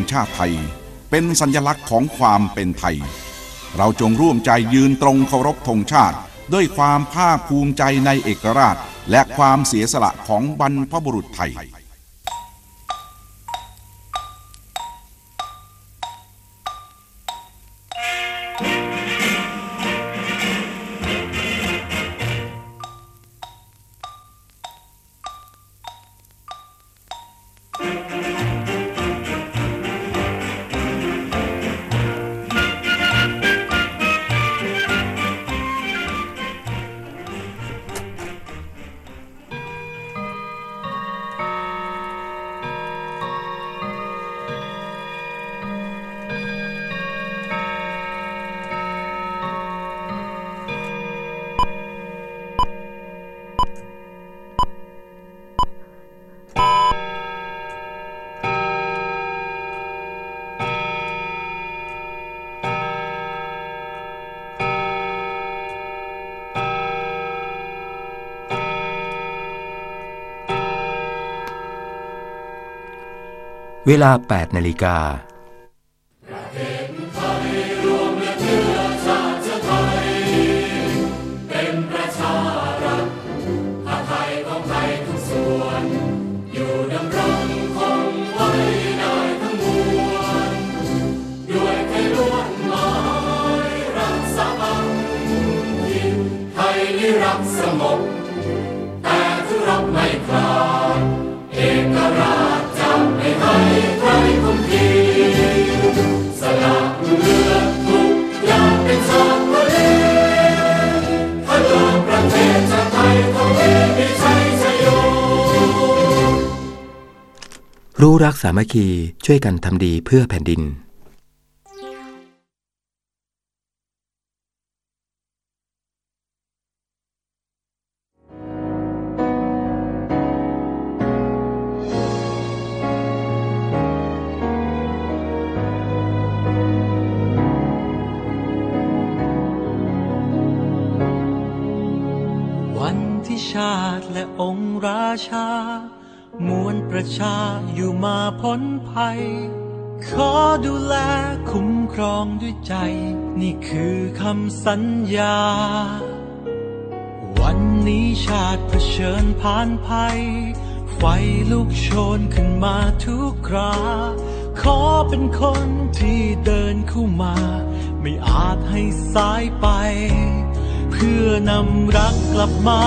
งชาติไทย เป็นสัญลักษณ์ของความเป็นไทย เราจงร่วมใจยืนตรงเคารพธงชาติ ด้วยความภาคภูมิใจในเอกราช และความเสียสละของบรรพบุรุษไทย เวลา 8 นาฬิกา รู้รักสามัคคีช่วยกันทำดีเพื่อแผ่นดิน วันที่ชาติและองค์ราชา ประชาอยู่มาพ้นภัย ขอดูแลคุ้มครองด้วยใจ นี่คือคำสัญญา วันนี้ชาติเผชิญผ่านภัย ไฟลุกโชนขึ้นมาทุกครา ขอเป็นคนที่เดินเข้ามา ไม่อาจให้สายไป เพื่อนำรักกลับมา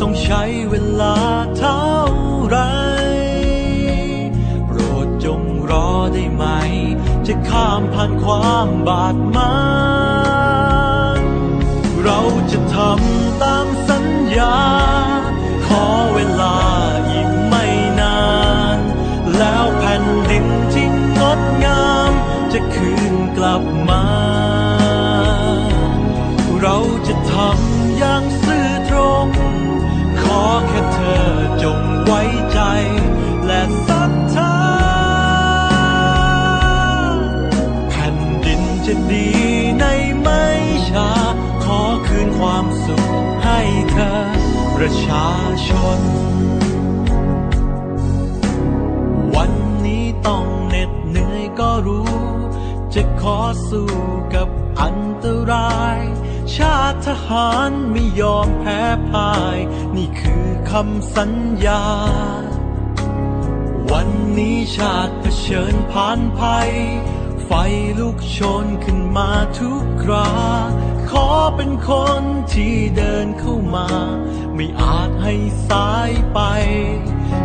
ต้องใช้เวลาเท่าไร รอได้ไหม จะข้ามผ่านความบาดหมางเราจะทำตามสัญญา ประชาชน วันนี้ต้องเหน็ดเหนื่อยก็รู้ จะขอสู้กับอันตราย ชาติทหารไม่ยอมแพ้พ่าย นี่คือคำสัญญา วันนี้ชาติเผชิญผ่านภัย ไฟลุกโชนขึ้นมาทุกครา ขอเป็นคนที่เดินเข้า มา ไม่อาจให้สายไป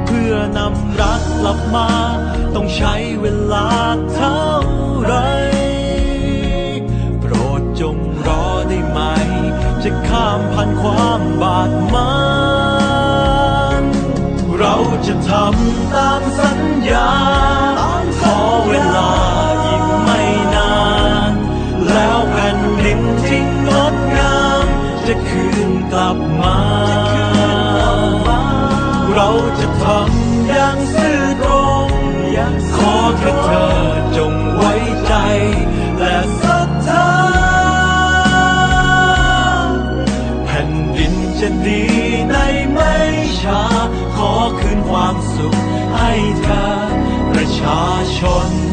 เพื่อนำรักกลับมา ต้องใช้เวลาเท่าไร โปรดจงรอได้ไหม จะข้ามผ่านความบาดหมางเราจะทำตามสัญญา son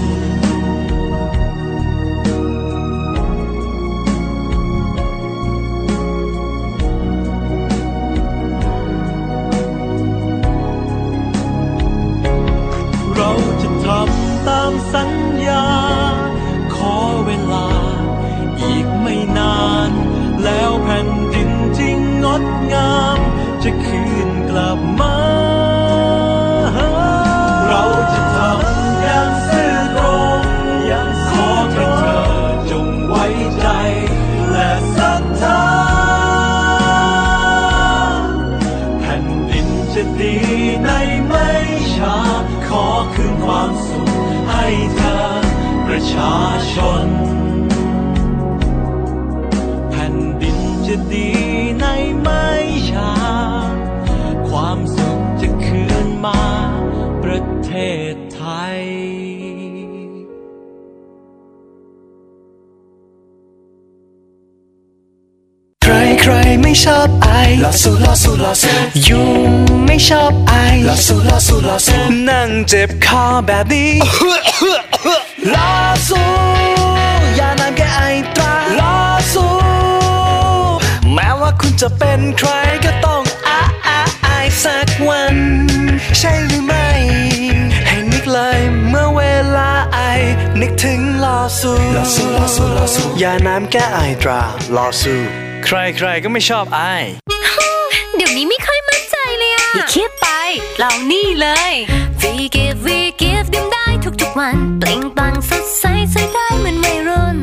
ไม่ชอบไอลอสู้ลอสู้ลอสู้ยุงไม่ชอบไอลอสู้ลอสู้ลอสู้นั่งเจ็บคอแบบนี้ลอสู้อย่านานแก้ไอตราลอสู้แม้ว่าคุณจะเป็นใครก็ต้องอาอาไอสักวัน ใช่หรือไม่ให้นึกเลยเมื่อเวลาไอนึกถึงลอสู้ลอสู้ลอสู้ลอสู้ยาน้ำแก้ไอตราลอสู้ ใครๆก็ไม่ชอบไอเดี๋ยวนี้ไม่ค่อยมั่นใจเลยอะอย่าคิดไปลองนี่เลย We give we give ดื่มได้ทุกๆวัน เปล่งปลั่งสดใสใส่ได้เหมือนวัยรุ่น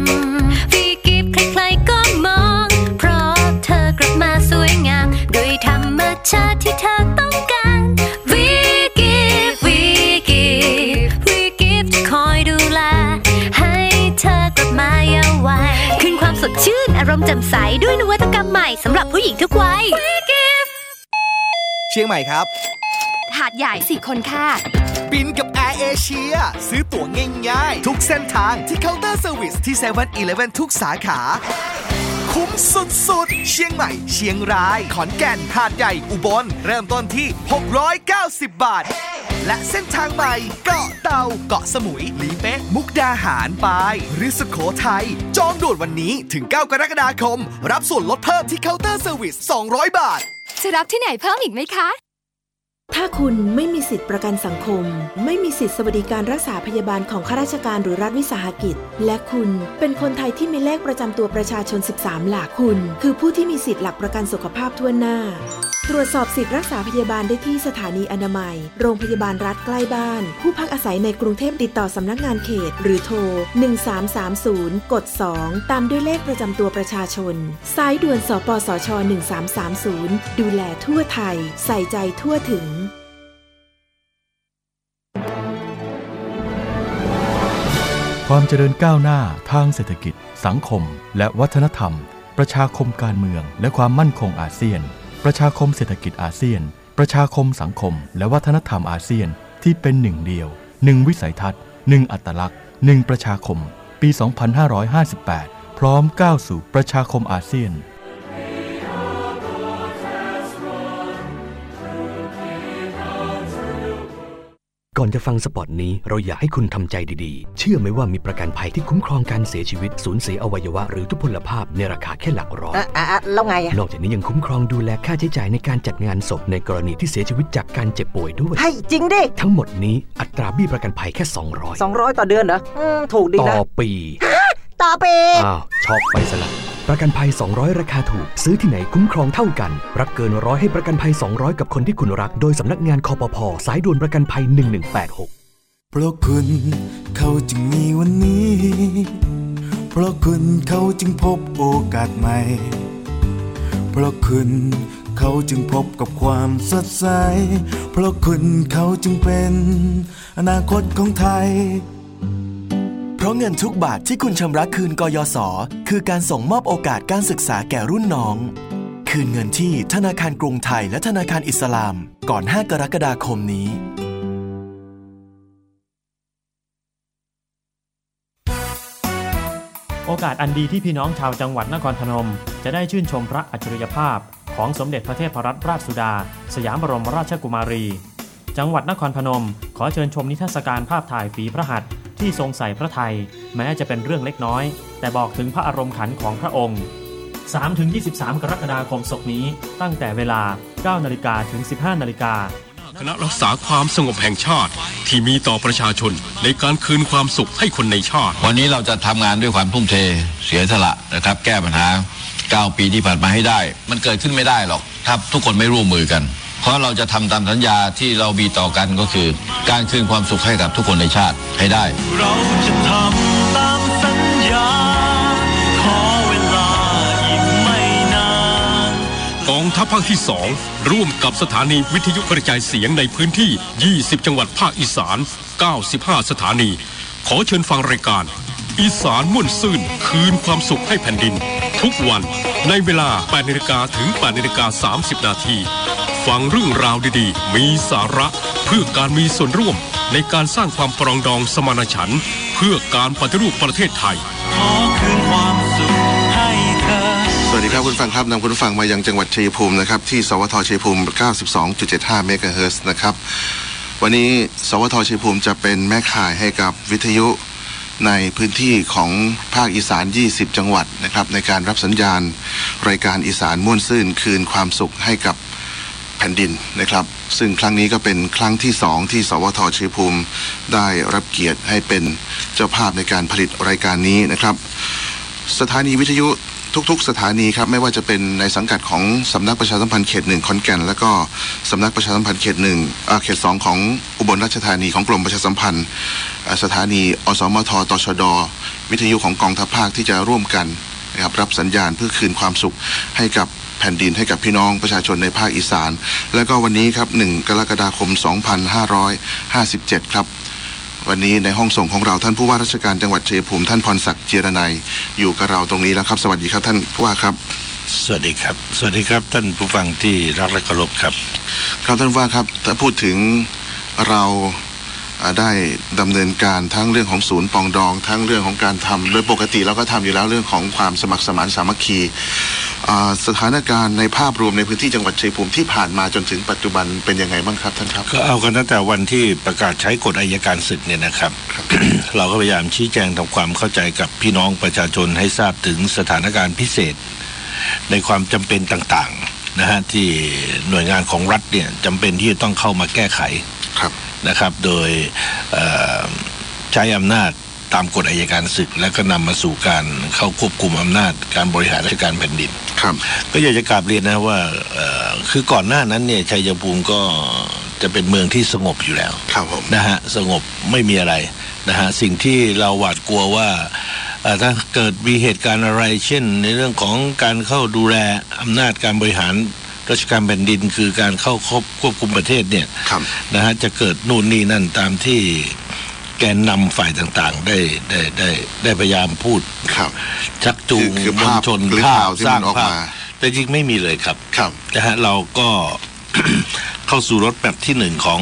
We give ใครๆก็มอง เพราะเธอกลับมาสวยงามด้วยธรรมชาติารมณ์แจ่มใสด้วยนวัตกรรมใหม่สำหรับผู้หญิงทุกวัย We give เชียงใหม่ครับ หาดใหญ่สี่คนค่ะ บินกับ Air Asia ซื้อตั๋วง่ายๆ ทุกเส้นทางที่เคาน์เตอร์เซอร์วิสที่7 e เ e ่ e อทุกสาขา คุ้มสุดๆ เชียงใหม่ เชียงราย ขอนแก่น หาดใหญ่ อุบล เริ่มต้นที่ 690 บาท และเส้นทางใหม่ เกาะเต่าเกาะสมุย ลีเป๊ะ มุกดาหารไป หรือสุโขทัย จองด่วนวันนี้ถึง 9 กรกฎาคม รับส่วนลดเพิ่มที่เคาน์เตอร์เซอร์วิส 200 บาท จะรับที่ไหนเพิ่มอีกไหมคะ ถ้าคุณไม่มีสิทธิประกันสังคม ไม่มีสิทธิสวัสดิการรักษาพยาบาลของข้าราชการหรือรัฐวิสาหกิจ และคุณเป็นคนไทยที่มีเลขประจำตัวประชาชน 13 หลักคุณ คือผู้ที่มีสิทธิ์หลักประกันสุขภาพถ้วนหน้า ตรวจสอบสิทธิรักษาพยาบาลได้ที่สถานีอนามัย โรงพยาบาลรัฐใกล้บ้าน ผู้พักอาศัยในกรุงเทพติดต่อสำนักงานเขต หรือโทร 1330 กด 2 ตามด้วยเลขประจำตัวประชาชน สายด่วนสปสช 1330 ดูแลทั่วไทย ใส่ใจทั่วถึงความเจริญก้าวหน้าทางเศรษฐกิจ สังคม และวัฒนธรรม ประชาคมการเมือง และความมั่นคงอาเซียน ประชาคมเศรษฐกิจอาเซียน ประชาคมสังคม และวัฒนธรรมอาเซียนที่เป็นหนึ่งเดียวหนึ่งวิสัยทัศน์หนึ่งอัตลักษณ์หนึ่งประชาคม ปี 2558 พร้อมก้าวสู่ประชาคมอาเซียน ก่อนจะฟังสปอตนี้เราอยากให้คุณทำใจดีๆ เชื่อไหมว่ามีประกันภัยที่คุ้มครองการเสียชีวิต สูญเสียอวัยวะหรือทุพพลภาพในราคาแค่หลักร้อย อะอะอะแล้วไงอะนอกจากนี้ยังคุ้มครองดูแลค่าใช้จ่ายในการจัดงานศพในกรณีที่เสียชีวิตจากการเจ็บป่วยด้วย ให้จริงดิ ทั้งหมดนี้อัตราเบี้ยประกันภัยแค่ 200 200 ต่อเดือนเหรออืมถูกดีต่นะอปี ต่อปีอ้าวช็อกไปซะละประกันภัย 200 ราคาถูก ซื้อที่ไหนคุ้มครองเท่ากัน รับเกินร้อยให้ประกันภัย 200 กับคนที่คุณรัก โดยสำนักงานคอปพสายด่วนประกันภัย 1186 เพราะคุณเขาจึงมีวันนี้ เพราะคุณเขาจึงพบโอกาสใหม่ เพราะคุณเขาจึงพบกับความสดใส เพราะคุณเขาจึงเป็น อนาคตของไทยเพ ราะเงินทุกบาทที่คุณชำระคืนกยศคือการส่งมอบโอกาสการศึกษาแก่รุ่นน้อง คืนเงินที่ธนาคารกรุงไทยและธนาคารอิสลามก่อน 5 กรกฎาคมนี้ โอกาสอันดีที่พี่น้องชาวจังหวัดนครพนม จะได้ชื่นชมพระอัจฉริยภาพ ของสมเด็จพระเทพรัตนราชสุดา สยามบรมราชกุมารี จังหวัดนครพนม ขอเชิญชมนิทรรศการภาพถ่ายฝีพระหัตถ์ ที่ทรงใส่พระไทยแม้จะเป็นเรื่องเล็กน้อย แต่บอกถึงพระอารมณ์ขันของพระองค์ 3-23 กรกฎาคมศกนี้ตั้งแต่เวลา 9 นาฬิกาถึง 15 นาฬิกาณคณะรักษาความสงบแห่งชาติที่มีต่อประชาชนในการคืนความสุขให้คนในชาติ วันนี้เราจะทำงานด้วยความทุ่มเทเสียสละนะครับ แก้ปัญหา 9 ปีที่ผ่านมาให้ได้ มันเกิดขึ้นไม่ได้หรอกถ้าทุกคนไม่ร่วมมือกัน เพราะเราจะทำตามสัญญาที่เรามีต่อกันก็คือ การคืนความสุขให้กับทุกคนในชาติให้ได้ เราจะทำตามสัญญา ขอเวลาอีกไม่นานกองทัพภาคที่ 2 ร่วมกับสถานีวิทยุกระจายเสียงในพื้นที่ 20 จังหวัดภาคอีสาน 95 สถานี ขอเชิญฟังรายการ อีสานม่วนซื่นคืนความสุขให้แผ่นดิน ทุกวันในเวลา8นาฬิกาถึง8นาฬิกา30 นาที ฟังเรื่องราวดีๆ มีสาระเพื่อการมีส่วนร่วมในการสร้างความปรองดองสมานฉันท์เพื่อการปฏิรูปประเทศไทย ขอคืนความสุขให้เธอ สวัสดีครับคุณฟังครับนำคุณฟังมายังจังหวัดชัยภูมินะครับที่สวทชัยภูมิ 92.75 เมกะเฮิรตซ์นะครับ วันนี้สวทชัยภูมิจะเป็นแม่ข่ายให้กับวิทยุในพื้นที่ของภาคอีสาน 20 จังหวัดนะครับในการรับสัญญาณ รายการอีสานม่วนซื่นคืนความสุขให้กับ แผ่นดินนะครับ ซึ่งครั้งนี้ก็เป็นครั้งที่สองที่สวทชัยภูมิได้รับเกียรติให้เป็นเจ้าภาพในการผลิตรายการนี้นะครับ สถานีวิทยุทุกๆ สถานีครับไม่ว่าจะเป็นในสังกัดของสำนักประชาสัมพันธ์เขตหนึ่งขอนแก่น แล้วก็สำนักประชาสัมพันธ์เขตหนึ่งอาเขตสองของอุบลราชธานีของกรมประชาสัมพันธ์ สถานีอสมทตชด วิทยุของกองทัพภาคที่จะร่วมกันนะครับรับสัญญาณเพื่อคืนความสุขให้กับ แผ่นดินให้กับพี่น้องประชาชนในภาคอีสาน แล้วก็วันนี้ครับ 1 กรกฎาคม 2557 ครับ วันนี้ในห้องส่งของเราท่านผู้ว่าราชการจังหวัดชัยภูมิท่านพรศักดิ์เจรนัยอยู่กับเราตรงนี้แล้วครับ สวัสดีครับท่านผู้ว่าครับสวัสดีครับ สวัสดีครับท่านผู้ฟังที่รักและเคารพครับ ครับท่านผู้ว่าครับถ้าพูดถึงเราอ่า ได้ดำเนินการทั้งเรื่องของศูนย์ปรองดอง ทั้งเรื่องของการทำโดยปกติเราก็ทำอยู่แล้วเรื่องของความสมัครสมานสามัคคีอ่าสถานการณ์ในภาพรวมในพื้นที่จังหวัดชัยภูมิที่ผ่านมาจนถึงปัจจุบันเป็นยังไงบ้างครับท่านครับ ก็เอากันตั้งแต่วันที่ประกาศใช้กฎอายการศึกเนี่ยนะครับ เราก็พยายามชี้แจงทำความเข้าใจกับพี่น้องประชาชนให้ทราบถึงสถานการณ์พิเศษ ในความจำเป็นต่างๆนะฮะที่หน่วยงานของรัฐเนี่ยจำเป็นที่จะต้องเข้ามาแก้ไขครับ นะครับ โดยเอ่อใช้อำนาจตามกฎอายการศึก และก็นำมาสู่การเข้าควบคุมอำนาจการบริหารราชการแผ่นดินครับ ก็อยากจะกราบเรียนนะว่าเอ่อคือก่อนหน้านั้นเนี่ยชัยภูมิก็จะเป็นเมืองที่สงบอยู่แล้วครับผมนะฮะสงบไม่มีอะไรนะฮะสิ่งที่เราหวาดกลัวว่าเอ่อถ้าเกิดมีเหตุการณ์อะไร เช่น ในเรื่องของการเข้าดูแลอำนาจการบริหาร ราชการแผ่นดินคือการเข้าควบควบคุมประเทศเนี่ยนะฮะจะเกิดนู่นนี่นั่นตามที่แกนนำฝ่ายต่างๆ ได้ได้ได้ได้พยายามพูดครับชักจูงคือคือมวลภาพชนหรือภาข่าพวที่สร้ามังนออกภาพมาแต่จริงไม่มีเลยครับครับนะฮะเราก็ เข้าสู่รถแบบที่หนึ่งของ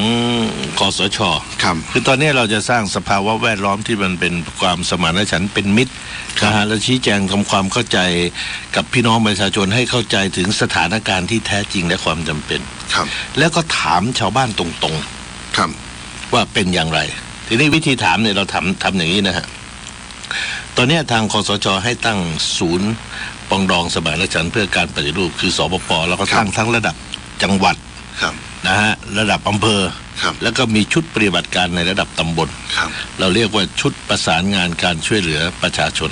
คอสชครับคือตอนนี้เราจะสร้างสภาวะแวดล้อมที่มันเป็นความสมานฉันท์เป็นมิตรนะฮะและชี้แจงทำความเข้าใจกับพี่น้องประชาชนให้เข้าใจถึงสถานการณ์ที่แท้จริงและความจำเป็นครับ แล้วก็ถามชาวบ้านตรงๆครับว่าเป็นอย่างไร ทีนี้วิธีถามเนี่ยเราทำทำอย่างนี้นะฮะตอนเนี้ยทางคอสชให้ตั้งศูนย์ปรองดองสมานฉันท์เพื่อการปฏิรูปคือสปปแล้วก็ตั้งทั้งระดับจังหวัดครับนะฮะระดับอำเภอ ครับ แล้วก็มีชุดปฏิบัติการในระดับตำบล ครับ เราเรียกว่าชุดประสานงานการช่วยเหลือประชาชน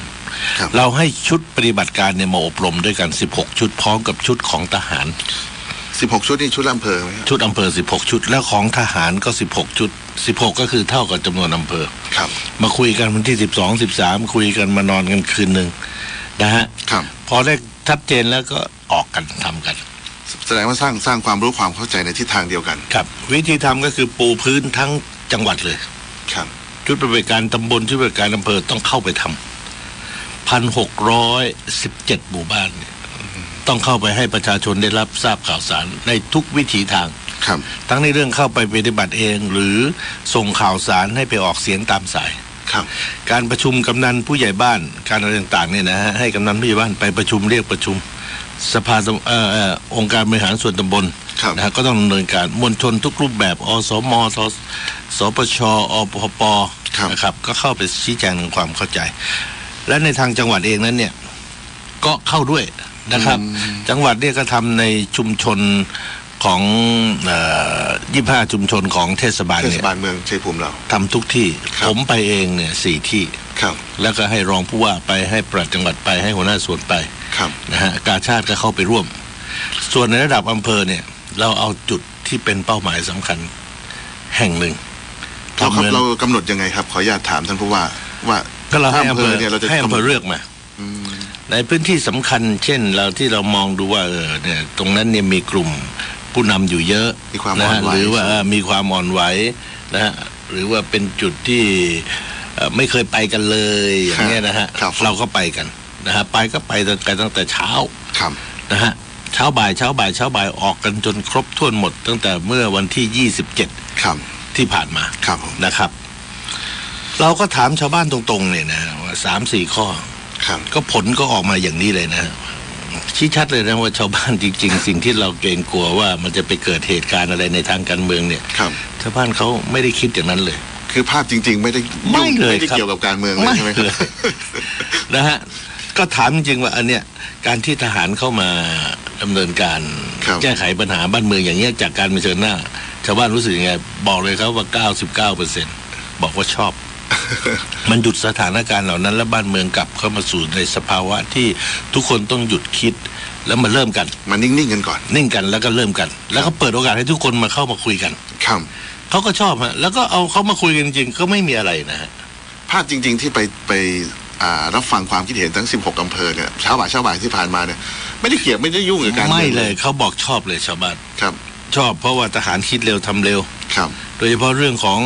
ครับ เราให้ชุดปฏิบัติการเนี่ยมาอบรมด้วยกัน 16 ชุดพร้อมกับชุดของทหาร16ชุดนี่ชุดอำเภอไหมครับชุดอำเภอ 16 ชุด แล้วของทหารก็ 16 ชุด 16 ก็คือเท่ากับจำนวนอำเภอ ครับ มาคุยกันวันที่ 12 13 คุยกันมานอนกันคืนหนึ่งนะฮะ ครับ พอได้ชัดเจนแล้วก็ออกกันทำกัน แสดงว่าสร้างสร้างความรู้ความเข้าใจในทิศทางเดียวกันครับ วิธีทำก็คือปูพื้นทั้งจังหวัดเลย ครับชุดปฏิบัติการตำบลชุดปฏิบัติการอำเภอต้องเข้าไปทำพันหกร้อยสิบเจ็ดหมู่บ้านเนี่ยต้องเข้าไปให้ประชาชนได้รับทราบข่าวสารในทุกวิถีทางครับ ทั้งในเรื่องเข้าไปปฏิบัติเองหรือส่งข่าวสารให้ไปออกเสียงตามสายครับการประชุมกำนันผู้ใหญ่บ้านการอะไรต่างๆเนี่ยนะฮะให้กำนันผู้ใหญ่บ้านไปประชุมเรียกประชุม สภาตำเอ่อเอ่อองค์การบริหารส่วนตำบลนะฮะก็ต้องดำเนินการมวลชนทุกรูปแบบ อสมสสปชอปปนะครับ ก็เข้าไปชี้แจงความเข้าใจ และในทางจังหวัดเองนั้นเนี่ย ก็เข้าด้วยนะครับ จังหวัดเนี่ยก็ทำในชุมชนของยี่ห้าชุมชนของเทศบาลเทศเนี่ยบาลเมืองชัยภูมิเราทำทุกที่ ผมไปเองเนี่ยสี่ที่ครับแล้วก็ให้รองผู้ว่าไปให้ปลัดจังหวัดไปให้หัวหน้าส่วนไป ครับนะฮะกาชาติก็เข้าไปร่วม ส่วนในระดับอำเภอเนี่ย เราเอาจุดที่เป็นเป้าหมายสำคัญแห่งหนึ่งเราครับทำงินเรากำหนดยังไงครับ ขออนุญาตถามท่านผู้ว่า ว่าก็เราให้ถ้อำเภอเนี่ยเราจะให้อำเภอเลือกมาอืมในพื้นที่สำคัญ เช่น เราที่เรามองดูว่าเออเนี่ยตรงนั้นเนี่ยมีกลุ่มผู้นำอยู่เยอะมีความนะอ่อฮะนไหวหรือว่าเออมีความอ่อนไหวนะฮะหรือว่าเป็นจุดที่เอ่อไม่เคยไปกันเลยอย่างเงี้ยนะฮะเราก็ไปกัน นะฮะไปก็ไปตั้งแต่ตั้งแต่เช้าครับนะฮะเช้าบ่ายเช้าบ่ายเช้าบ่ายออกกันจนครบถ้วนหมด ตั้งแต่เมื่อวันที่27ครับที่ผ่านมาครับนะครับ เราก็ถามชาวบ้านตรงๆเนี่ยนะว่าสามสี่ข้อครับก็ผลก็ออกมาอย่างนี้เลยนะชี้ชัดเลยนะว่าชาวบ้านจริง ๆ สิ่งที่เราเกรงกลัวว่ามันจะไปเกิดเหตุการณ์อะไรในทางการเมืองเนี่ยครับชาวบ้านเขาไม่ได้คิดอย่างนั้นเลย คือภาพจริง ๆ ไม่ได้ไม่เลยไม่ได้ครับเกี่ยวกับการเมืองเลยใช่ไหมคเลรับยนะฮะ ก็ถามจริงๆว่าอันเนี้ยการที่ทหารเข้ามาดำเนินการครับแก้ไขปัญหาบ้านเมืองอย่างเงี้ยจากการเผชิญหน้าชาวบ้านรู้สึกยังไงบอกเลยครับว่า 99เปอร์เซ็นบอกว่าชอบ มันหยุดสถานการณ์เหล่านั้น แล้วบ้านเมืองกลับเข้ามาสู่ในสภาวะที่ทุกคนต้องหยุดคิดแล้วมาเริ่มกันมานิ่งๆกันก่อน นิ่งกันแล้วก็เริ่มกัน แล้วก็เปิดโอกาสให้ทุกคนมาเข้ามาคุยกันครับเขาก็ชอบฮะแล้วก็เอาเขามาคุยกันจริงๆก็ไม่มีอะไรนะฮะภาพจริง ๆ ที่ไปไปอ่า รับฟังความคิดเห็นทั้ง 16อำเภอเนี่ยเช้าบ่ายเช้าบ่ายที่ผ่านมาเนี่ยไม่ได้เกี่ยวไม่ได้ยุ่งกับการไม่องเลยเขาบอกชอบเลยชาวบ้านครับ ชอบเพราะว่าทหารคิดเร็วทำเร็วครับ โดยเฉพาะเรื่องของ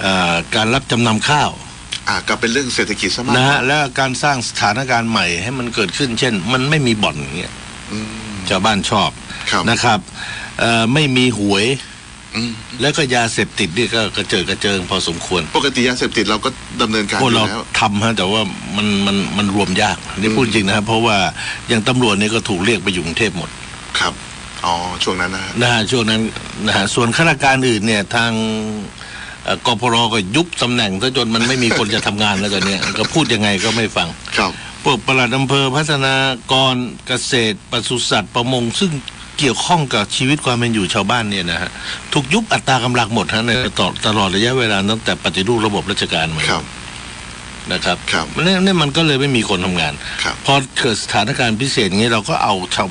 เออการรับจำนำข้าวอ่าก็เป็นเรื่องเศรษฐกิจซะมากนะฮะและการสร้างสถานการณ์ใหม่ให้มันเกิดขึ้น เช่น มันไม่มีบ่อนอย่างเงี้ยอืมชาวบ้านชอบครับนะครับเอ่อไม่มีหวยอืม แล้วก็ยาเสพติดนี่ก็กระเจิดกระเจิงพอสมควร ปกติยาเสพติดเราก็ดำเนินการพวกอยู่เราแล้วทำฮะแต่ว่ามันมันมันรวมยากนี่พูดจริงนะครับเพราะว่าอย่างตำรวจเนี่ยก็ถูกเรียกไปอยู่กรุงเทพหมดครับอ๋อช่วงนั้นนะฮะนะฮะช่วงนั้นนะฮะส่วนข้าราชการอื่นเนี่ยทางเอ่อกพรก็ยุบตำแหน่งซะจนมันไม่มีคนจะทำงานแล้วตอนเนี้ยก็พูดยังไงก็ไม่ฟังครับพวกปลัดอำเภอพัฒนากรเกษตรปศุสัตว์ประมงซึ่ง เกี่ยวข้องกับชีวิตความเป็นอยู่ชาวบ้านเนี่ยนะฮะถูกยุบอัตรากำลังหมดฮะในตลอดตลอดระยะเวลาตั้งแต่ปฏิรูประบบราชการมาครับนะครับครับเนี่ยเนี่ยมันก็เลยไม่มีคนทำงานครับพอเกิดสถานการณ์พิเศษอย่างนี้เราก็เอาชาว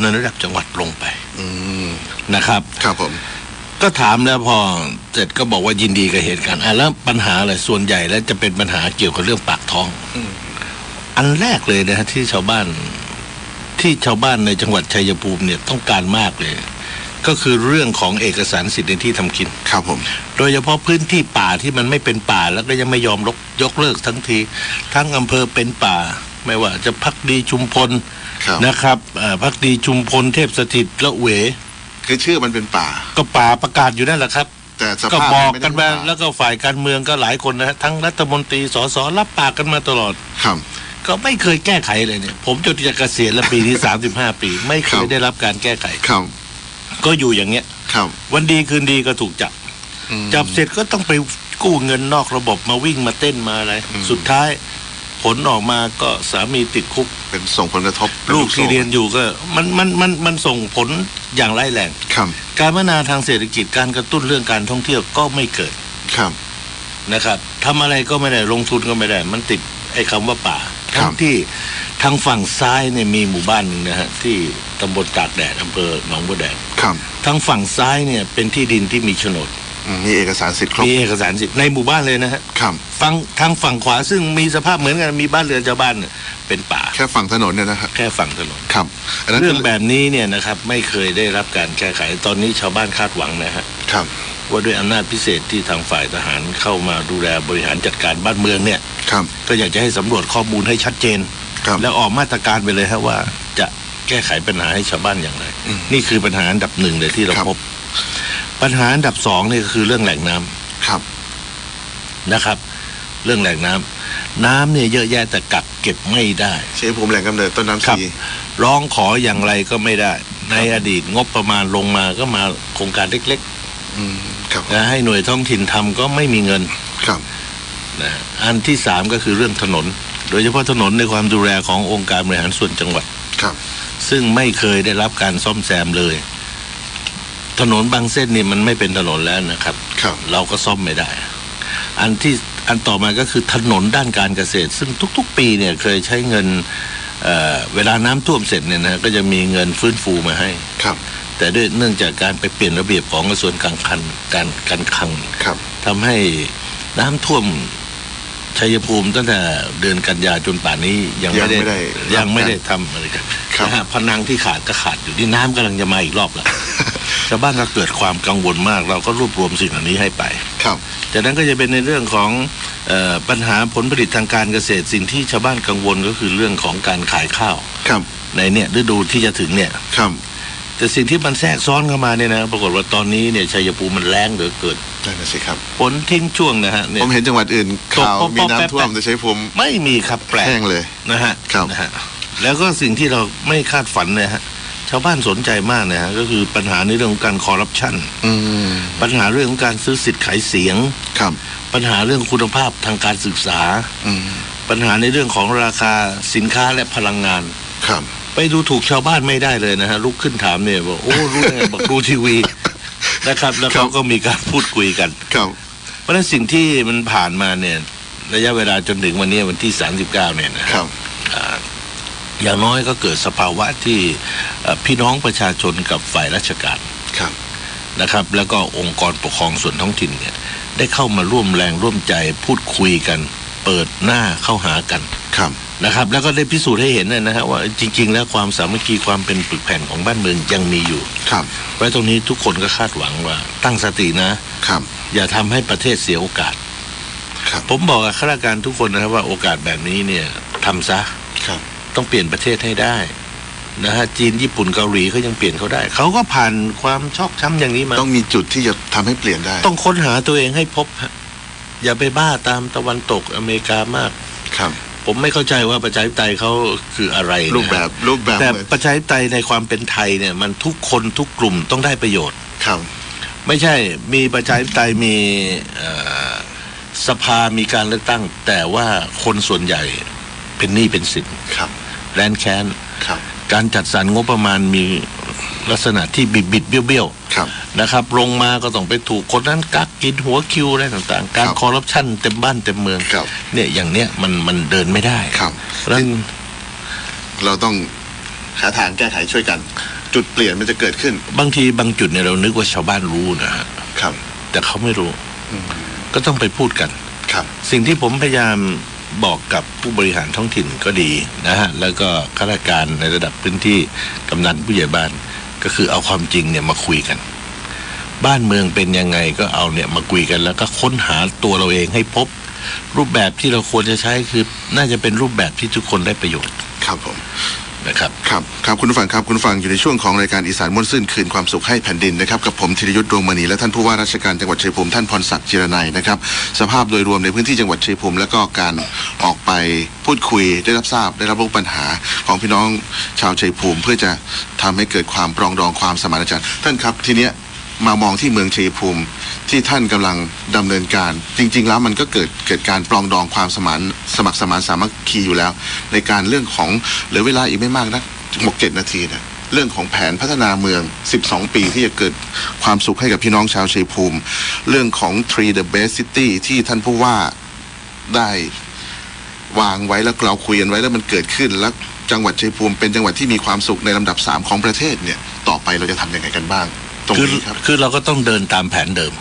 ในระดับจังหวัดลงไป อืมนะครับ ครับผม ก็ถามแล้วพอเสร็จก็บอกว่ายินดีกับเหตุการณ์อะแล้วปัญหาอะไรส่วนใหญ่แล้วจะเป็นปัญหาเกี่ยวกับเรื่องปากท้องอืมอันแรกเลยนะฮะที่ชาวบ้าน ที่ชาวบ้านในจังหวัดชัยภูมิเนี่ยต้องการมากเลย ก็คือเรื่องของเอกสารสิทธิ์ในที่ทำกินครับผม โดยเฉพาะพื้นที่ป่าที่มันไม่เป็นป่าแล้วก็ยังไม่ยอมลกยกเลิกทั้งที ทั้งอำเภอเป็นป่า ไม่ว่าจะพักดีชุมพลครับนะครับเอ่อพักดีชุมพลเทพสถิตละเหวคือชื่อมันเป็นป่า ก็ป่าประกาศอยู่นั่นแหละครับแต่สก็ภาพบอกไม่ได้กันมาเป็ป่แล้วก็ฝ่ายการเมืองก็หลายคนนะฮะทั้งรัฐมนตรีสสรับปากกันมาตลอดครับ ก็ไม่เคยแก้ไขเลยเนี่ย ผมจนจะเกษียณแล้วปีที่สามสิบห้าปี ไม่เคครัยบได้รับการแก้ไข ครับ ก็อยู่อย่างเงี้ย ครับ วันดีคืนดีก็ถูกจับ อืม จับเสร็จก็ต้องไปกู้เงินนอกระบบมาวิ่งมาเต้นมาอะไรสุดท้ายผลออกมาก็สามีติดคุก เป็นส่งผลกระทบลูกที่เรียนอยู่ก็ มันมันมันมันส่งผลอย่างร้ายแรง ครับ การพัฒนาทางเศรษฐกิจการกระตุ้นเรื่องการท่องเที่ยวก็ไม่เกิดครับ นะครับทำอะไรก็ไม่ได้ลงทุนก็ไม่ได้ มันติดไอ้คำว่าป่าครับ ทั้งที่ทางฝั่งซ้ายเนี่ยมีหมู่บ้านหนึ่งนะฮะที่ตำบลตากแดดอำเภอหนองบัวแดงครับทางฝั่งซ้ายเนี่ยเป็นที่ดินที่มีโฉนดอืมมีเอกสารสิทธิ์ครบมีเอกสารสิทธิ์ในหมู่บ้านเลยนะฮะครับฝั่งทางฝั่งขวาซึ่งมีสภาพเหมือนกันมีบ้านเรือนชาวบ้านเนี่ยเป็นป่า แค่ฝั่งถนนเนี่ยนะครับแค่ฝั่งถนนครับอันนั้นเรื่คือองแบบนี้เนี่ยนะครับไม่เคยได้รับการแก้ไขตอนนี้ชาวบ้านคาดหวังนะฮะครับ ว่าด้วยอำนาจพิเศษที่ทางฝ่ายทหารเข้ามาดูแลบริหารจัดการบ้านเมืองเนี่ยครับก็อยากจะให้สำรวจข้อมูลให้ชัดเจน ครับ แล้วออกมาตรการไปเลยฮะว่าจะแก้ไขปัญหาให้ชาวบ้านอย่างไรนี่คือปัญหาอันดับหนึ่งเลยที่เราพบ ปัญหาอันดับสองนี่ก็คือเรื่องแหล่งน้ำ ครับ นะครับ เรื่องแหล่งน้ำน้ำเนี่ยเยอะแยะแต่กักเก็บไม่ได้เชฟภูมิแหล่งกำเนิดต้นน้ำครับ ชีร้องขออย่างไรก็ไม่ได้ ในอดีตงบประมาณลงมาก็มาโครงการเล็กอืมครับๆ นะให้หน่วยท้องถิ่นทำก็ไม่มีเงินครับนะอันที่สามก็คือเรื่องถนน โดยเฉพาะถนนในความดูแลขององค์การบริหารส่วนจังหวัดครับ ซึ่งไม่เคยได้รับการซ่อมแซมเลย ถนนบางเส้นนี่มันไม่เป็นถนนแล้วนะครับเราก็ซ่อมไม่ได้ อันที่อันต่อมาก็คือถนนด้านการเกษตร ซึ่งทุก ๆ ปีเนี่ยเคยใช้เงินเอ่อเวลาน้ำท่วมเสร็จเนี่ยนะก็จะมีเงินฟื้นฟูมาให้ครับ แต่ด้วยเนื่องจากการไปเปลี่ยนระเบียบของกระทรวงการคลังการการคลังครับทำให้น้ำท่วมชัยภูมิตั้งแต่เดือนกันยาจนป่านนี้ยังไม่ได้ยังไม่ได้ยังไม่ได้รับทำอะไรกันนะฮะพนังที่ขาดก็ขาดอยู่ที่น้ำกำลังจะมาอีกรอบแล้วชาวบ้านก็เกิดความกังวลมาก เราก็รวบรวมสิ่งเหล่านี้ให้ไปครับจากนั้นก็จะเป็นในเรื่องของเออปัญหาผลผลิตทางการเกษตรสิ่งที่ชาวบ้านกังวลก็คือเรื่องของการขายข้าวครับในเนี่ยฤดูที่จะถึงเนี่ยครับ แต่สิ่งที่มันแทรกซ้อนเข้ามาเนี่ยนะ ปรากฏว่าตอนนี้เนี่ยชัยภูมิมันแรงเหลือเกินนั่นน่ะสิครับฝนทิ้งช่วงนะฮะยผมเห็นจังหวัดอื่นข่าวตกมีป๊อกๆน้ำท่วมแป๊บๆแต่ใช้ผมไม่มีครับแปลกแห้งเลยนะฮะครับนะฮะแล้วก็สิ่งที่เราไม่คาดฝันเนี่ยฮะชาวบ้านสนใจมากนะฮะก็คือปัญหาในเรื่องของการคอร์รัปชันอืมปัญหาเรื่องของการซื้อสิทธิ์ขายเสียงครับ ปัญหาเรื่องคุณภาพทางการศึกษาอืมปัญหาในเรื่องของราคาสินค้าและพลังงานครับ ไปดูถูกชาวบ้านไม่ได้เลยนะฮะลุกขึ้นถามเนี่ยบอกโอ้รู้ได้ไงบอกดูทีวีนะครับ แล้วเขาก็มีการพูดคุยกันครับเพราะฉะนั้นสิ่งที่มันผ่านมาเนี่ย ระยะเวลาจนถึงวันนี้วันที่ 39 เนี่ยนะครับอ่าอย่างน้อยก็เกิดสภาวะที่เอ่อพี่น้องประชาชนกับฝ่ายราชการครับนะครับ แล้วก็องค์กรปกครองส่วนท้องถิ่นเนี่ย ได้เข้ามาร่วมแรงร่วมใจพูดคุยกัน เปิดหน้าเข้าหากันครับนะครับ แล้วก็ได้พิสูจน์ให้เห็นนะนะฮะว่าจริง ๆ แล้วความสามัคคีความเป็นปึกแผ่นของบ้านเมืองยังมีอยู่ครับเพราะตรงนี้ทุกคนก็คาดหวังว่า ตั้งสตินะครับ อย่าทำให้ประเทศเสียโอกาสครับผมบอกกับข้าราชการทุกคนนะครับว่าโอกาสแบบนี้เนี่ยทำซะครับ ต้องเปลี่ยนประเทศให้ได้นะฮะจีนญี่ปุ่นเกาหลีเขายังเปลี่ยนเขาได้ เขาก็ผ่านความชอกช้ำอย่างนี้มา ต้องมีจุดที่จะทำให้เปลี่ยนได้ ต้องค้นหาตัวเองให้พบฮะ อย่าไปบ้าตามตะวันตกอเมริกามากครับ ผมไม่เข้าใจว่าประชาธิปไตยเขาคืออะไรนะรูปแบบรูปแบบแต่เหมือนประชาธิปไตยในความเป็นไทยเนี่ย มันทุกคนทุกกลุ่มต้องได้ประโยชน์ครับ ไม่ใช่มีประชาธิปไตยมีเอ่อสภามีการเลือกตั้ง แต่ว่าคนส่วนใหญ่เป็นหนี้เป็นสินครับแรนแค้นครับ การจัดสรรงบประมาณมีลักษณะที่บิดบิดๆเบี้ยวเบี้ยวครับๆ นะครับ ลงมาก็ต้องไปถูกคนนั้นกักกินหัวคิวอะไรต่างๆ การคอร์รัปชันเต็มบ้านเต็มเมืองครับเนี่ยอย่างเนี้ยมันมันเดินไม่ได้ครับแล้วเราต้องหาทางแก้ไขช่วยกัน จุดเปลี่ยนมันจะเกิดขึ้น บางทีบางจุดเนี่ยเรานึกว่าชาวบ้านรู้นะฮะครับ แต่เขาไม่รู้อืมก็ต้องไปพูดกันครับ สิ่งที่ผมพยายามบอกกับผู้บริหารท้องถิ่นก็ดีนะฮะแล้วก็ข้าราชการในระดับพื้นที่กำนันผู้ใหญ่บ้านก็คือเอาความจริงเนี่ยมาคุยกัน บ้านเมืองเป็นยังไงก็เอาเนี่ยมาคุยกันแล้วก็ค้นหาตัวเราเองให้พบ รูปแบบที่เราควรจะใช้คือ น่าจะเป็นรูปแบบที่ทุกคนได้ประโยชน์ครับผมนะครับครับครับคุณผู้ฟังครับคุณผู้ฟังอยู่ในช่วงของรายการอีสานม่วนซื่นคืนความสุขให้แผ่นดินนะครับกับผมธีรยุทธ์ดวงมณีและท่านผู้ว่าราชการจังหวัดชัยภูมิท่านพรศักดิ์จิรนัยนะครับสภาพโดยรวมในพื้นที่จังหวัดชัยภูมิ แล้วก็การออกไปพูดคุยได้รับทราบได้รับรู้ปัญหาของพี่น้องชาวชัยภูมิ เพื่อจะทำให้เกิดความปรองดองความสมานฉันท์ท่านครับทีเนี้ย มามองที่เมืองชัยภูมิที่ท่านกำลังดำเนินการ จริง ๆ แล้วมันก็เกิดเกิดการปรองดองความสมานสมัครสมานสามัคคีอยู่แล้ว ในการเรื่องของเหลือเวลาอีกไม่มากนักหกเจ็ดนาทีเนะเรื่องของแผนพัฒนาเมือง 12 ปีที่จะเกิดความสุขให้กับพี่น้องชาวชัยภูมิ เรื่องของ Tree the Best City ที่ท่านผู้ว่าได้วางไว้แล้วเราคุยกันไว้แล้วมันเกิดขึ้นแล้วจังหวัดชัยภูมิเป็นจังหวัดที่มีความสุขในลำดับ 3 ของประเทศเนี่ย ต่อไปเราจะทำยังไงกันบ้าง ตรงคือนี้ครับคือเราก็ต้องเดินตามแผนเดิม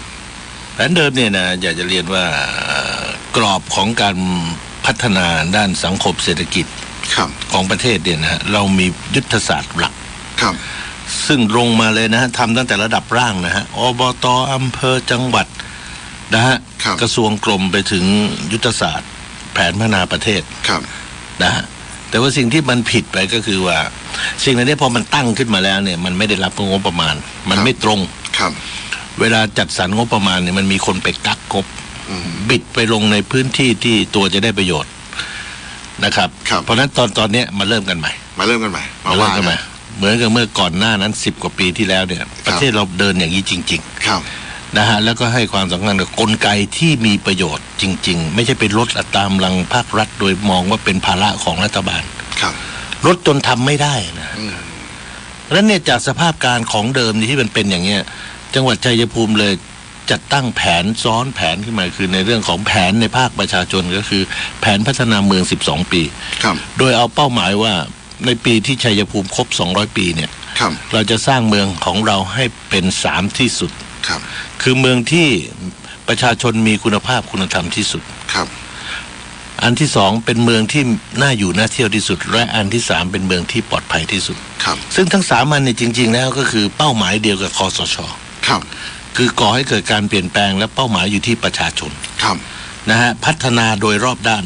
แผนเดิมเนี่ยนะอยากจะเรียนว่าเอ่อกรอบของการพัฒนาด้านสังคมเศรษฐกิจครับของประเทศเนี่ยนะฮะเรามียุทธศาสตร์หลักครับซึ่งลงมาเลยนะฮะทำตั้งแต่ระดับร่างนะฮะอบตอำเภอจังหวัดนะฮะกระทรวงกรมไปถึงยุทธศาสตร์ แผนพัฒนาประเทศครับนะฮะแต่ว่าสิ่งที่มันผิดไปก็คือว่า สิ่งเหล่านี้พอมันตั้งขึ้นมาแล้วเนี่ย มันไม่ได้รับงบประมาณ มันไม่ตรงครับ เวลาจัดสรรงบประมาณเนี่ยมันมีคนไปกักงบบิดไปลงในพื้นที่ที่ตัวจะได้ประโยชน์นะครับ เพราะฉะนั้นตอนตอนเนี้ยมาเริ่มกันใหม่ มาเริ่มกันใหม่มาเริ่มกันใหม่เหมือนกับเมื่อก่อนหน้านั้นสิบกว่าปีที่แล้วเนี่ย ประเทศเราเดินอย่างนี้จริง ๆ ครับนะฮะแล้วก็ให้ความสำคัญกับกลไกที่มีประโยชน์จริง ๆ ไม่ใช่ไปลดอัตรากำลังภาครัฐ โดยมองว่าเป็นภาระของรัฐบาลครับ ลดจนทำไม่ได้นะอืมเพแล้วเนี่ยจากสภาพการของเดิมนี่ที่มันเป็นอย่างเงี้ย จังหวัดชัยภูมิเลยจัดตั้งแผนซ้อนแผนขึ้นมาคือในเรื่องของแผนในภาคประชาชนก็คือ แผนพัฒนาเมือง 12 ปี ครับ โดยเอาเป้าหมายว่าในปีที่ชัยภูมิครบ 200 ปีเนี่ยครับเราจะสร้างเมืองของเราให้เป็นสามที่สุด ครับ คือเมืองที่ประชาชนมีคุณภาพคุณธรรมที่สุด ครับ อันที่สองเป็นเมืองที่น่าอยู่น่าเที่ยวที่สุด และอันที่สามเป็นเมืองที่ปลอดภัยที่สุด ครับ ซึ่งทั้งสามอันเนี่ยจริง ๆ แล้วก็คือเป้าหมายเดียวกับคอสช ครับ คือก่อให้เกิดการเปลี่ยนแปลงและเป้าหมายอยู่ที่ประชาชน ครับ นะฮะพัฒนาโดยรอบด้าน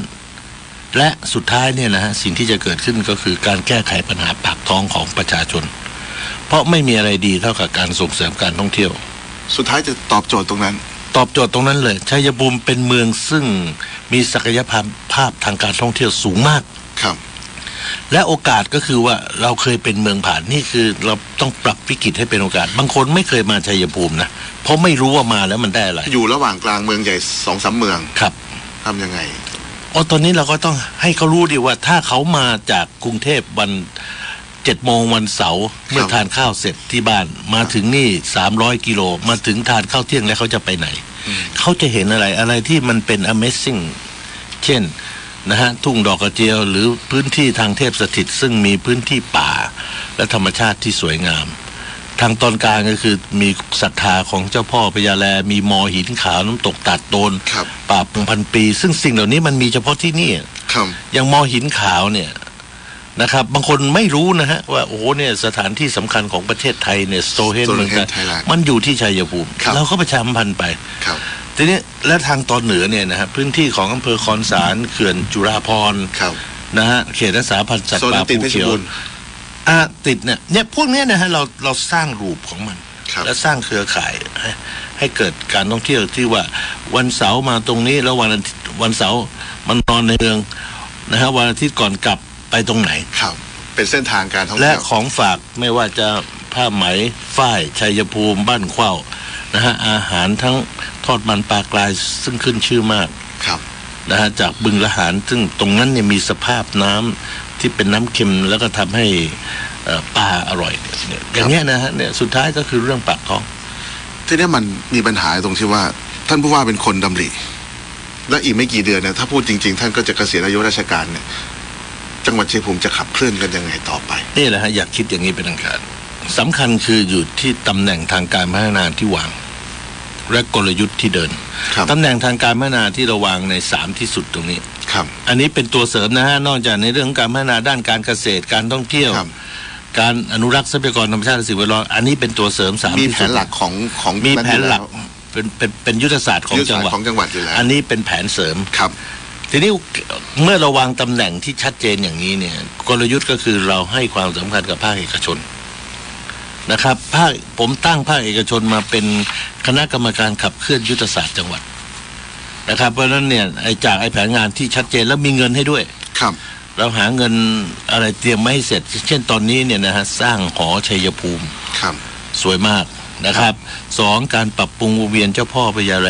และสุดท้ายเนี่ยนะฮะสิ่งที่จะเกิดขึ้นก็คือการแก้ไขปัญหาปากท้องของประชาชน เพราะไม่มีอะไรดีเท่ากับการส่งเสริมการท่องเที่ยว สุดท้ายจะตอบโจทย์ตรงนั้น ตอบโจทย์ตรงนั้นเลยชัยภูมิเป็นเมืองซึ่ง มีศักยภาพภาพทางการท่องเที่ยวสูงมากครับ และโอกาสก็คือว่าเราเคยเป็นเมืองผ่านนี่คือเราต้องปรับวิกฤตให้เป็นโอกาส บางคนไม่เคยมาชัยภูมินะเพราะไม่รู้ว่ามาแล้วมันได้อะไรอยู่ระหว่างกลางเมืองใหญ่สองสามเมืองครับทำยังไงอ๋อตอนนี้เราก็ต้องให้เขารู้ดีว่าถ้าเขามาจากกรุงเทพวันเจ็ดโมงวันเสาร์เมื่อทานข้าวเสร็จที่บ้านมาถึงนี่สามร้อยกิโลมาถึงทานข้าวเที่ยงแล้วเขาจะไปไหน เขาจะเห็นอะไรอะไรที่มันเป็น amazing เช่นนะฮะทุ่งดอกกระเจียวหรือพื้นที่ทางเทพสถิต ซึ่งมีพื้นที่ป่า และธรรมชาติที่สวยงาม ทางตอนกลางก็คือมีศรัทธาของเจ้าพ่อพญาแล มีมอหินขาวน้ำตกตัดโดนป่าพงพันปี ซึ่งสิ่งเหล่านี้มันมีเฉพาะที่นี่ครับอย่างมอหินขาวเนี่ย นะครับ บางคนไม่รู้นะฮะว่าโอ้โหเนี่ยสถานที่สำคัญของประเทศไทยเนี่ยสโตเฮน Stonehenge เมืองไทย Thailand มันอยู่ที่ชัยภูมิครับเราก็ประชาสัมพันธ์ไปครับทีนี้และทางตอนเหนือเนี่ยนะฮะพื้นที่ของอำเภอคอนสารเขื่อนจุฬาภรณ์ครับนะฮะเขตรักษาพันธุ์สัตว์โซนป่าติดภูเพชรเขียวบูรณ์อ่าติดเนี่ยเนี่ยพวกเนี้ยนะฮะเราเราสร้างรูปของมันและสร้างเครือข่ายให้ให้เกิดการท่องเที่ยวที่ว่าวันเสาร์มาตรงนี้แล้ววันอาทิตย์วันเสาร์มันนอนในเมืองนะฮะวันอาทิตย์ก่อนกลับ ไปตรงไหน ครับ เป็นเส้นทางการท่องและเที่ยวของฝากไม่ว่าจะผ้าไหมฝ้ายชัยภูมิบ้านเข้านะฮะอาหารทั้งทอดมันปลากรายซึ่งขึ้นชื่อมากครับนะฮะจากบึงละหาร ซึ่งตรงนั้นเนี่ยมีสภาพน้ำที่เป็นน้ำเค็มแล้วก็ทำให้เอ่อปลาอร่อยเนี่ยอย่างเงี้ยนะฮะเนี่ยสุดท้ายก็คือเรื่องปากท้อง ทีเนี้ยมันมีปัญหาตรงที่ว่า ท่านผู้ว่าเป็นคนดำริและอีกไม่กี่เดือนเนี่ยถ้าพูดจริง ๆ ท่านก็จะเกษียณอายุราชการเนี่ย จังหวัดชัยภูมิจะขับเคลื่อนกันยังไงต่อไป นี่แหละฮะอยากคิดอย่างนี้เป็นอันขาดสำคัญคืออยู่ที่ตำแหน่งทางการพัฒนาที่วาง และกลยุทธ์ที่เดินตำแหน่งทางการพัฒนาที่เราวางในสามที่สุดตรงนี้ครับ อันนี้เป็นตัวเสริมนะฮะนอกจากในเรื่องของการพัฒนาด้านการเกษตรการท่องเที่ยวการอนุรักษ์ทรัพยากรธรรมชาติและสิ่งแวดล้อมอันนี้เป็นตัวเสริมสามมีที่แผสุดนหลักของของมีนั้นแผอยู่นหลักวเป็นเป็นเป็นยุทธศาสตร์ของยุทธจัศางสตหวัร์ดของจังหวัดอยู่แล้วอันนี้เป็นแผนเสริมครับ ทีนี้เมื่อเราวางตำแหน่งที่ชัดเจนอย่างนี้เนี่ย กลยุทธ์ก็คือเราให้ความสำคัญกับภาคเอกชนนะครับภาคผมตั้งภาคเอกชนมาเป็นคณะกรรมการขับเคลื่อนยุทธศาสตร์จังหวัดนะครับ เพราะฉะนั้นเนี่ยไอ้จากไอ้แผนงานที่ชัดเจนแล้วมีเงินให้ด้วยครับ เราหาเงินอะไรเตรียมไม่ให้เสร็จ เช่นตอนนี้เนี่ยนะฮะสร้างหอชัยภูมิครับสวยมากนะครับสองการปรับปรุงวงเวียนเจ้าพ่อพญาแร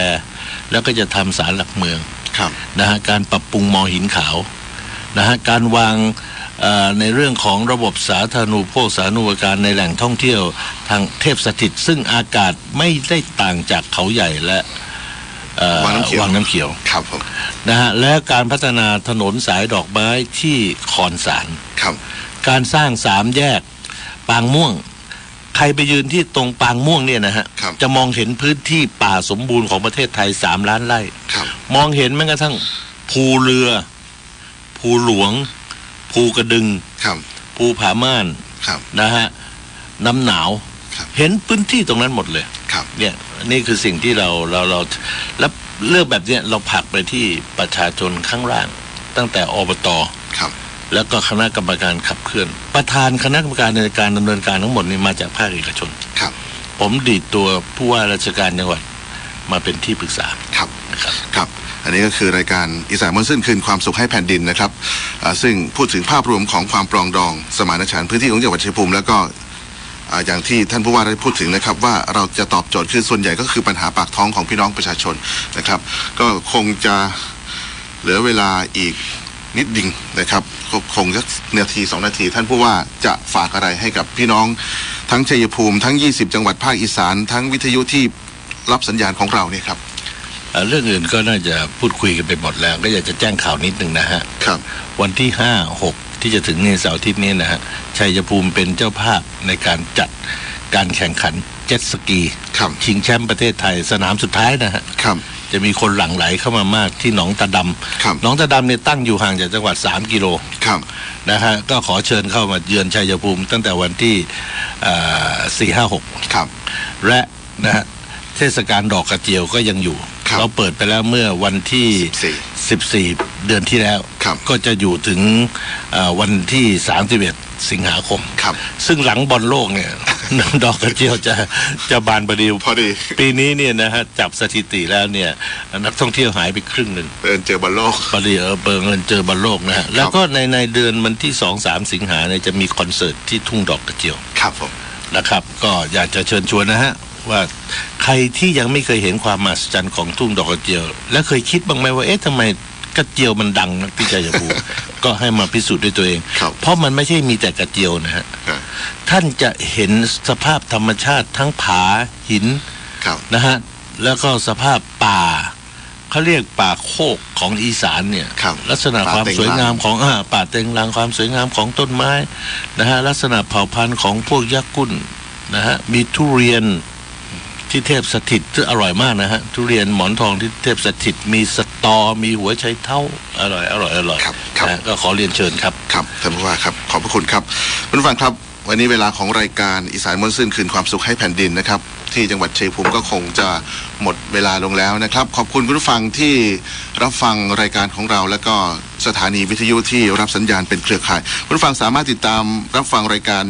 แล้วก็จะทำศาลหลักเมืองครับ นะฮะการปรับปรุงมอหินขาวนะฮะการวางเอ่อในเรื่องของระบบสาธารณูปโภคสาธารณูปการในแหล่งท่องเที่ยวทางเทพสถิต ซึ่งอากาศไม่ได้ต่างจากเขาใหญ่และเอ่อวังน้ำเขียววังน้ำเขียวครับผมนะฮะและการพัฒนาถนนสายดอกไม้ที่คอนสารครับการสร้างสามแยกปางม่วง ใครไปยืนที่ตรงปางม่วงเนี่ยนะฮะ ครับจะมองเห็นพื้นที่ป่าสมบูรณ์ของประเทศไทยสามล้านไร่ ครับ มองเห็นแม้กระทั่งภูเรือ ภูหลวง ภูกระดึง ครับ ภูผาม่านครับ นะฮะน้ำหนาวเห็นพื้นที่ตรงนั้นหมดเลย ครับ เนี่ยนี่คือสิ่งที่เราเราเราแล้วเรื่องแบบเนี้ยเราผลักไปที่ประชาชนข้างล่าง ตั้งแต่อบตครับ แล้วก็คณะกรรมการขับเคลื่อน ประธานคณะกรรมการในการดำเนินการทั้งหมดนี่มาจากภาคเอกชนครับ ผมดีดตัวผู้ว่าราชการจังหวัดมาเป็นที่ปรึกษาครับนะครับครับอันนี้ก็คือรายการอีสานมอนซึ่นคืนความสุขให้แผ่นดินนะครับอ่าซึ่งพูดถึงภาพรวมของความปรองดอง สมานฉันท์พื้นที่ของจังหวัดชัยภูมิ แล้วก็อ่าอย่างที่ท่านผู้ว่าได้พูดถึงนะครับ ว่าเราจะตอบโจทย์คือส่วนใหญ่ก็คือปัญหาปากท้องของพี่น้องประชาชนนะครับ ก็คงจะเหลือเวลาอีก นิดดิ่งนะครับคงสักนาทีสองนาที ท่านผู้ว่าจะฝากอะไรให้กับพี่น้องทั้งชัยภูมิทั้ง 20 จังหวัดภาคอีสาน ทั้งวิทยุที่รับสัญญาณของเราเนี่ยครับเรื่องอื่นก็น่าจะพูดคุยกันไปหมดแล้ว ก็อยากจะแจ้งข่าวนิดหนึ่งนะฮะครับวันที่ห้าหกที่จะถึงในเสาร์อาทิตย์นี้นะฮะชัยภูมิเป็นเจ้าภาพในการจัดการแข่งขันเจ็ตสกีชิงแชมป์ประเทศไทยสนามสุดท้ายนะฮะ จะมีคนหลั่งไหลเข้ามามากที่หนองตาดำหนองตาดำเนี่ยตั้งอยู่ห่างจากจังหวัด 3 กิโลนะฮะก็ขอเชิญเข้ามาเยือนชัยภูมิ ตั้งแต่วันที่สี่ห้าหกและนะฮะเทศกาลดอกกระเจียวก็ยังอยู่ เราเปิดไปแล้วเมื่อวันที่ 14 เดือนที่แล้ว ก็จะอยู่ถึงเอ่อวันที่ 31 สิงหาคมซึ่งหลังบอลโลกเนี่ยดอกกระเจียวจะจะบานประดิวพอดี ปีนี้เนี่ยนะฮะจับสถิติแล้วเนี่ย นักท่องเที่ยวหายไปครึ่งหนึ่งบังเอิญเจอบอลโลกพอดีเออบังเอิญเจอบอลโลกนะฮะแล้วก็ในในเดือนวันที่สองสามสิงหาเนี่ยจะมีคอนเสิร์ตที่ทุ่งดอกกระเจียวครับผมนะครับ ก็อยากจะเชิญชวนนะฮะว่าใครที่ยังไม่เคยเห็นความมหัศจรรย์ของทุ่งดอกกระเจียว และเคยคิดบ้างไหมว่าเอ๊ะทำไม กระเจียวมันดังนักที่ชัยภูมิก็ให้มาพิสูจน์ด้วยตัวเองเพราะมันไม่ใช่มีแต่กระเจียวนะฮะท่านจะเห็นสภาพธรรมชาติทั้งผาหินนะฮะแล้วก็สภาพป่าเขาเรียกป่าโคกของอีสานเนี่ยลักษณะความป่าเต็งสวยงามรังของอ่าป่าเต็งรังความสวยงามของต้นไม้นะฮะลักษณะเผ่าพันธุ์ของพวกยักษ์กุ้นนะฮะมีทุเรียน ที่เทพสถิตซึ่งอร่อยมากนะฮะทุเรียนหมอนทองที่เทพสถิตมีสตอมีหัวไชเท้าอร่อยอร่อยอร่อยนะฮะก็ขอเรียนเชิญครับ ครับท่านผู้ว่าครับ ขอบพระคุณครับคุณผู้ฟังครับ วันนี้เวลาของรายการอีสานม้วนซื่นคืนความสุขให้แผ่นดินนะครับ ที่จังหวัดชัยภูมิก็คงจะหมดเวลาลงแล้วนะครับ ขอบคุณคุณผู้ฟังที่รับฟังรายการของเรา และก็สถานีวิทยุที่รับสัญญาณเป็นเครือข่าย คุณผู้ฟังสามารถติดตามรับฟังรายการ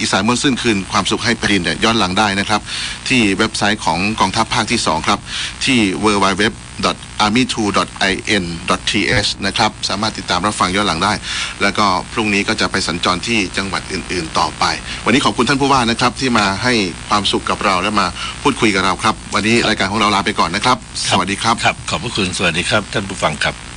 อีสานม้วนซื่นคืนความสุขให้แผ่นดินเนี่ยย้อนหลังได้นะครับ ที่เว็บไซต์ของกองทัพภาคที่ 2 ครับ ที่ www army2.in.th นะครับ สามารถติดตามรับฟังย้อนหลังได้ แล้วก็พรุ่งนี้ก็จะไปสัญจรที่จังหวัดอื่น ๆ ต่อไป วันนี้ขอบคุณท่านผู้ว่านะครับ ที่มาให้ความสุขกับเราและมาพูดคุยกับเราครับ วันนี้รายการของเราลาไปก่อนนะครับ สวัสดีครับ ครับ ขอบพระคุณ สวัสดีครับ ท่านผู้ฟังครับ